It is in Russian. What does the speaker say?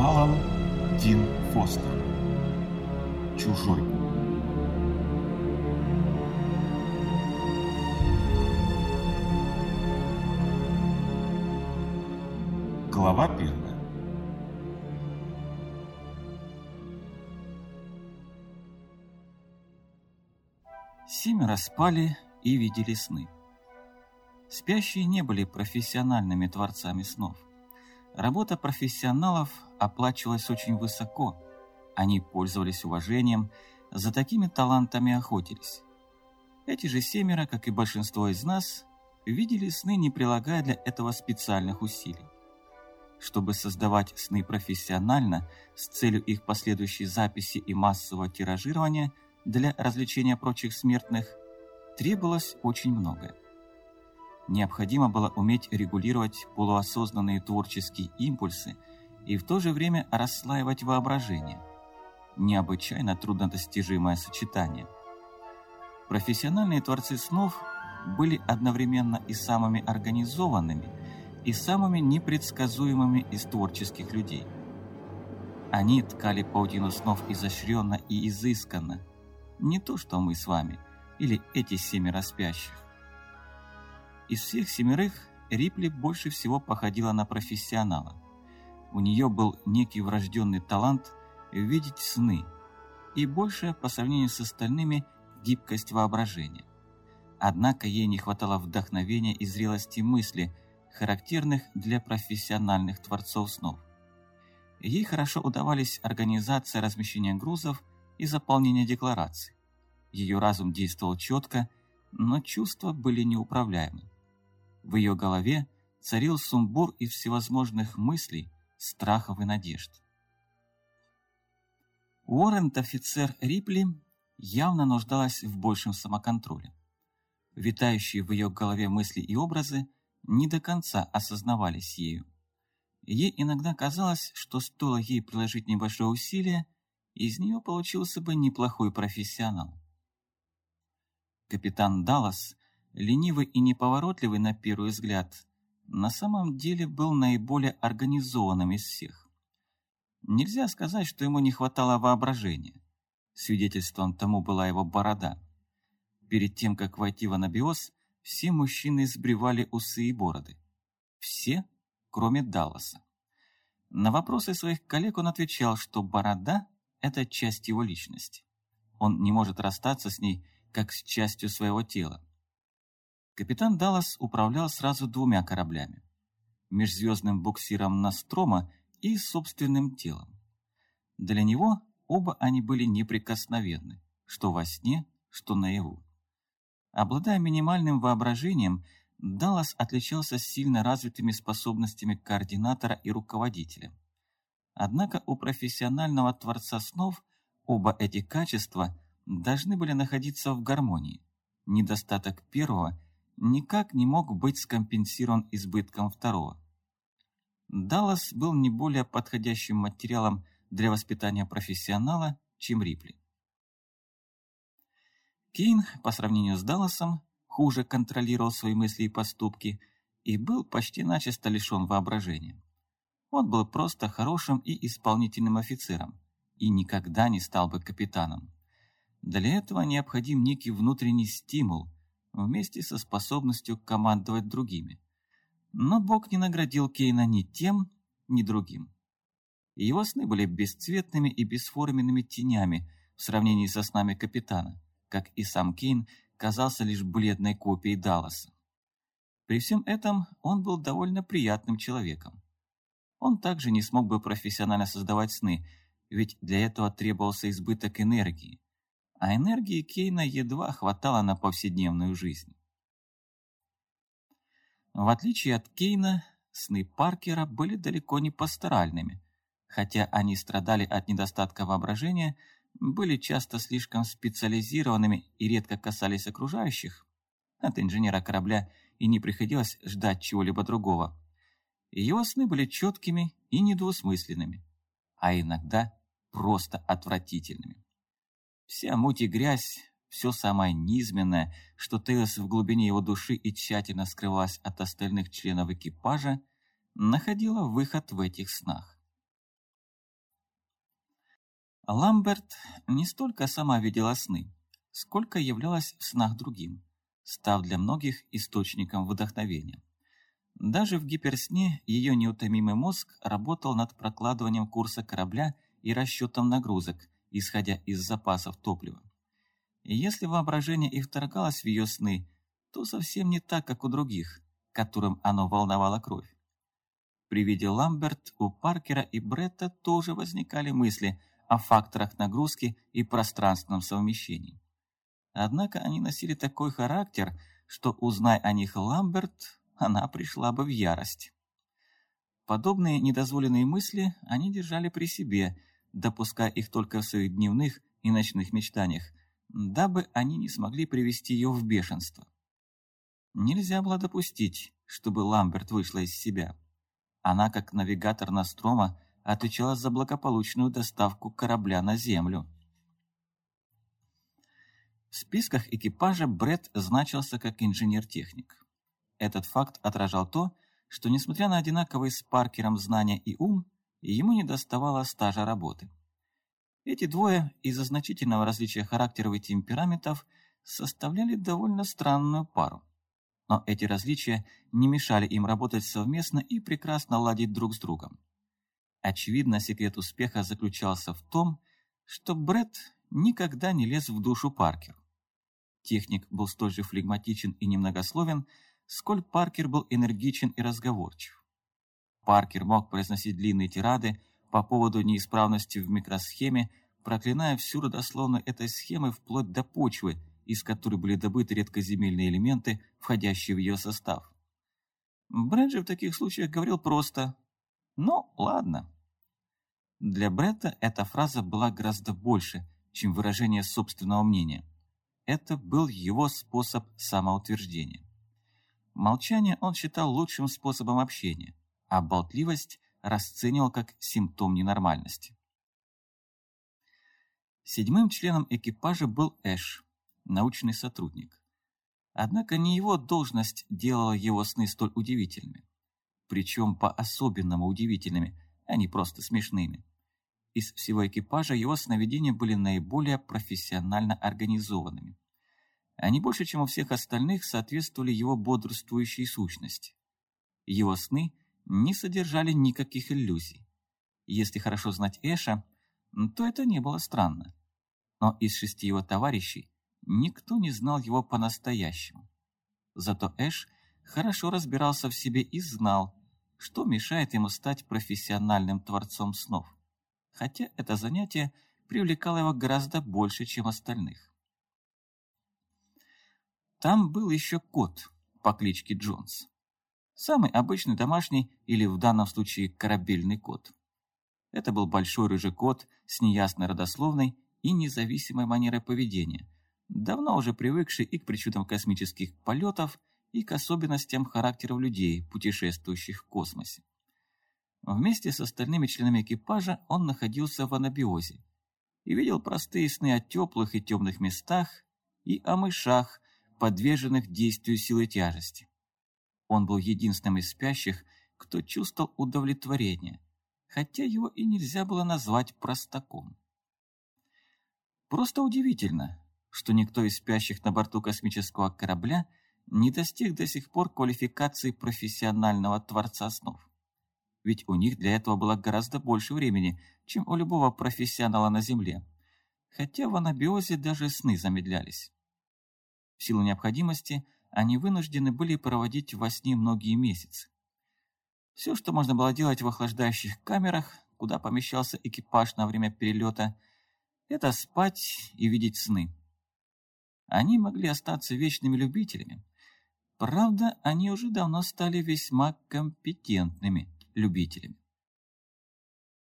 Алан Дин Фостер Чужой Глава первая Семеро спали и видели сны. Спящие не были профессиональными творцами снов. Работа профессионалов оплачивалась очень высоко. Они пользовались уважением, за такими талантами охотились. Эти же семеро, как и большинство из нас, видели сны, не прилагая для этого специальных усилий. Чтобы создавать сны профессионально с целью их последующей записи и массового тиражирования для развлечения прочих смертных, требовалось очень многое. Необходимо было уметь регулировать полуосознанные творческие импульсы и в то же время расслаивать воображение. Необычайно труднодостижимое сочетание. Профессиональные творцы снов были одновременно и самыми организованными, и самыми непредсказуемыми из творческих людей. Они ткали паутину снов изощренно и изысканно, не то что мы с вами, или эти семеро спящих. Из всех семерых Рипли больше всего походила на профессионала. У нее был некий врожденный талант видеть сны и больше, по сравнению с остальными, гибкость воображения. Однако ей не хватало вдохновения и зрелости мысли, характерных для профессиональных творцов снов. Ей хорошо удавались организация размещения грузов и заполнение деклараций. Ее разум действовал четко, но чувства были неуправляемы. В ее голове царил сумбур из всевозможных мыслей, страхов и надежд. Уоррент-офицер Рипли явно нуждалась в большем самоконтроле. Витающие в ее голове мысли и образы не до конца осознавались ею. Ей иногда казалось, что стоило ей приложить небольшое усилие, из нее получился бы неплохой профессионал. Капитан Даллас ленивый и неповоротливый на первый взгляд, на самом деле был наиболее организованным из всех. Нельзя сказать, что ему не хватало воображения. Свидетельством тому была его борода. Перед тем, как войти в анабиоз, все мужчины сбривали усы и бороды. Все, кроме Далласа. На вопросы своих коллег он отвечал, что борода – это часть его личности. Он не может расстаться с ней, как с частью своего тела. Капитан Даллас управлял сразу двумя кораблями – межзвездным буксиром Настрома и собственным телом. Для него оба они были неприкосновенны, что во сне, что наяву. Обладая минимальным воображением, Даллас отличался сильно развитыми способностями координатора и руководителя. Однако у профессионального творца снов оба эти качества должны были находиться в гармонии. Недостаток первого – никак не мог быть скомпенсирован избытком второго. Даллас был не более подходящим материалом для воспитания профессионала, чем Рипли. Кейн, по сравнению с Далласом, хуже контролировал свои мысли и поступки и был почти начисто лишен воображения. Он был просто хорошим и исполнительным офицером и никогда не стал бы капитаном. Для этого необходим некий внутренний стимул – вместе со способностью командовать другими. Но Бог не наградил Кейна ни тем, ни другим. Его сны были бесцветными и бесформенными тенями в сравнении со снами капитана, как и сам Кейн казался лишь бледной копией Далласа. При всем этом он был довольно приятным человеком. Он также не смог бы профессионально создавать сны, ведь для этого требовался избыток энергии, а энергии Кейна едва хватало на повседневную жизнь. В отличие от Кейна, сны Паркера были далеко не пасторальными, хотя они страдали от недостатка воображения, были часто слишком специализированными и редко касались окружающих. От инженера корабля и не приходилось ждать чего-либо другого. Его сны были четкими и недвусмысленными, а иногда просто отвратительными. Вся муть и грязь, все самое низменное, что таилось в глубине его души и тщательно скрывалось от остальных членов экипажа, находило выход в этих снах. Ламберт не столько сама видела сны, сколько являлась в снах другим, став для многих источником вдохновения. Даже в гиперсне ее неутомимый мозг работал над прокладыванием курса корабля и расчетом нагрузок, исходя из запасов топлива. Если воображение и вторгалось в ее сны, то совсем не так, как у других, которым оно волновало кровь. При виде Ламберт у Паркера и Бретта тоже возникали мысли о факторах нагрузки и пространственном совмещении. Однако они носили такой характер, что, узнай о них Ламберт, она пришла бы в ярость. Подобные недозволенные мысли они держали при себе, допуская их только в своих дневных и ночных мечтаниях, дабы они не смогли привести ее в бешенство. Нельзя было допустить, чтобы Ламберт вышла из себя. Она, как навигатор Настрома, отвечала за благополучную доставку корабля на Землю. В списках экипажа Бред значился как инженер-техник. Этот факт отражал то, что, несмотря на одинаковые с Паркером знания и ум, ему не доставало стажа работы. Эти двое, из-за значительного различия характеров и темпераментов, составляли довольно странную пару. Но эти различия не мешали им работать совместно и прекрасно ладить друг с другом. Очевидно, секрет успеха заключался в том, что Бред никогда не лез в душу Паркеру. Техник был столь же флегматичен и немногословен, сколь Паркер был энергичен и разговорчив. Паркер мог произносить длинные тирады по поводу неисправности в микросхеме, проклиная всю родословную этой схемы вплоть до почвы, из которой были добыты редкоземельные элементы, входящие в ее состав. Брэд в таких случаях говорил просто «Ну, ладно». Для Бретта эта фраза была гораздо больше, чем выражение собственного мнения. Это был его способ самоутверждения. Молчание он считал лучшим способом общения, а болтливость расценивал как симптом ненормальности. Седьмым членом экипажа был Эш, научный сотрудник. Однако не его должность делала его сны столь удивительными. Причем по-особенному удивительными, а не просто смешными. Из всего экипажа его сновидения были наиболее профессионально организованными. Они больше, чем у всех остальных, соответствовали его бодрствующей сущности. Его сны не содержали никаких иллюзий. Если хорошо знать Эша, то это не было странно. Но из шести его товарищей никто не знал его по-настоящему. Зато Эш хорошо разбирался в себе и знал, что мешает ему стать профессиональным творцом снов. Хотя это занятие привлекало его гораздо больше, чем остальных. Там был еще кот по кличке Джонс. Самый обычный домашний или в данном случае корабельный кот. Это был большой рыжий кот с неясной родословной и независимой манерой поведения, давно уже привыкший и к причудам космических полетов, и к особенностям характеров людей, путешествующих в космосе. Вместе с остальными членами экипажа он находился в анабиозе и видел простые сны о теплых и темных местах и о мышах, подверженных действию силы тяжести. Он был единственным из спящих, кто чувствовал удовлетворение, хотя его и нельзя было назвать простаком. Просто удивительно, что никто из спящих на борту космического корабля не достиг до сих пор квалификации профессионального творца снов. Ведь у них для этого было гораздо больше времени, чем у любого профессионала на Земле, хотя в анабиозе даже сны замедлялись. В силу необходимости они вынуждены были проводить во сне многие месяцы. Все, что можно было делать в охлаждающих камерах, куда помещался экипаж на время перелета, это спать и видеть сны. Они могли остаться вечными любителями. Правда, они уже давно стали весьма компетентными любителями.